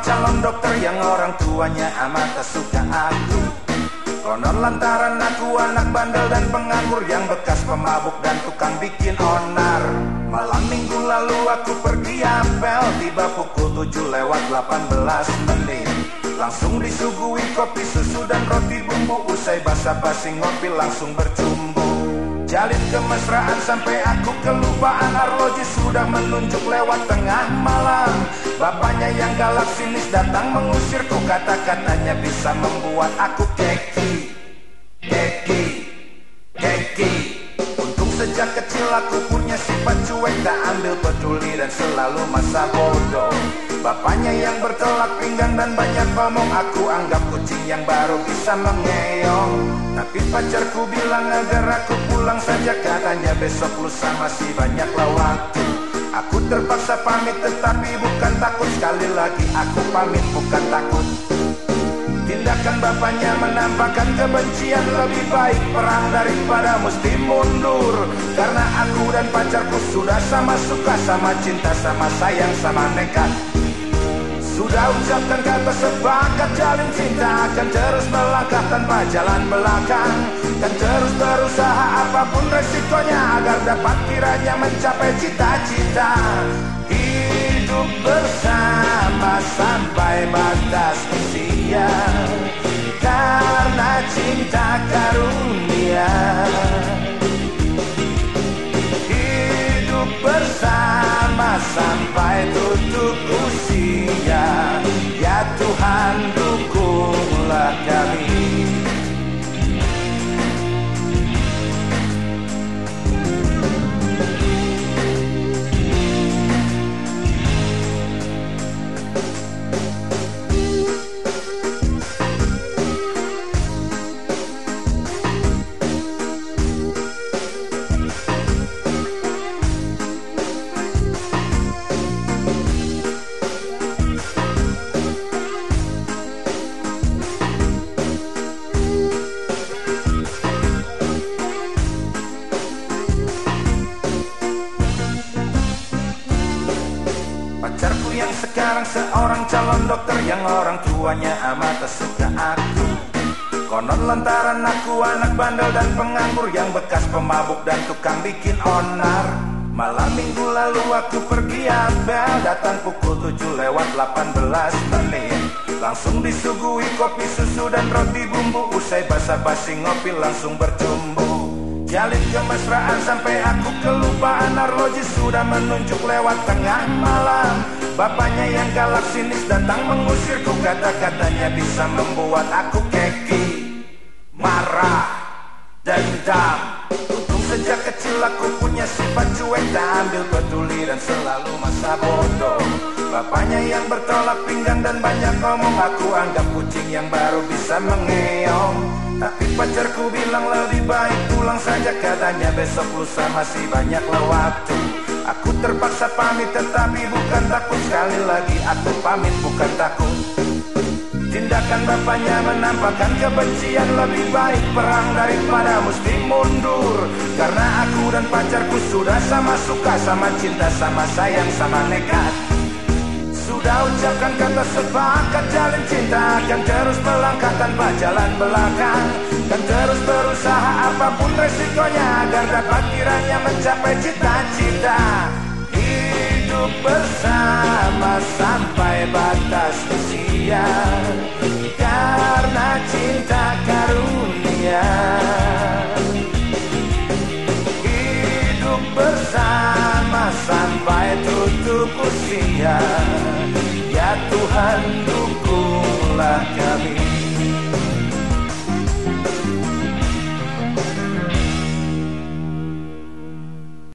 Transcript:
calon dokter yang orang tuanya amat tak suka aku. Konon lantaran aku anak bandel dan penganggur yang bekas pemabuk dan tukang bikin onar. Malam minggu lalu aku pergi apel Tiba pukul 7 lewat 18 menit. Langsung disuguhi kopi susu dan roti bumbu Usai basa-basi ngopi langsung bercumbu Jalin kemesraan sampai aku kelupaan. Arloji sudah menunjuk lewat tengah malam. Bapaknya yang galak sinis datang mengusirku Kata-katanya bisa membuat aku keki Keki sejak kecil aku punya sifat cuek Tak ambil peduli dan selalu masa bodoh. Bapaknya yang bertelak pinggang dan banyak ngomong Aku anggap kucing yang baru bisa mengeong. Tapi pacarku bilang agar aku pulang saja Katanya besok lusa masih banyaklah waktu Aku terpaksa pamit tetapi bukan takut. Sekali lagi aku pamit bukan takut Tindakan bapaknya menampakkan kebencian Lebih baik perang daripada mesti mundur. Karena aku dan pacarku sudah sama suka Sama cinta, sama sayang, sama nekat. Sudah ucapkan kata sepakat jalin cinta Akan terus melangkah tanpa jalan belakang. Dan terus berusaha apa pun resikonya Agar dapat kiranya mencapai cita-cita. Hidup bersama sampai batas yeah. Sekarang seorang calon dokter Yang orang tuanya amat suka aku. Konon lantaran aku anak bandel dan penganggur Yang bekas pemabuk dan tukang bikin onar. Malam minggu lalu aku pergi apel Datang pukul 7 lewat 18 menit. Langsung disuguhi kopi susu dan roti bumbu. Usai basa-basi ngopi langsung bercumbu Jalin kemesraan sampai aku kelupaan Arloji sudah menunjuk lewat tengah malam Bapaknya yang galak sinis datang mengusirku. Kata-katanya bisa membuat aku keki Marah Dendam sejak kecil aku punya sifat cuek Tak ambil peduli dan selalu masa bodoh. Bapaknya yang bertolak pinggang dan banyak ngomong Aku anggap kucing yang baru bisa mengeong. Tapi pacarku bilang lebih baik pulang saja Katanya besok lusa masih banyaklah waktu Aku terpaksa pamit tetapi bukan takut. Sekali lagi aku pamit bukan takut Tindakan bapaknya menampakkan kebencian Lebih baik perang daripada mesti mundur. Karena aku dan pacarku sudah sama suka Sama cinta, sama sayang, sama nekat. Sudah ucapkan kata sepakat jalin cinta Akan terus melangkah tanpa jalan belakang. Dan terus berusaha apa pun resikonya Agar dapat kiranya mencapai cita-cita. Hidup bersama sampai batas usia Yeah.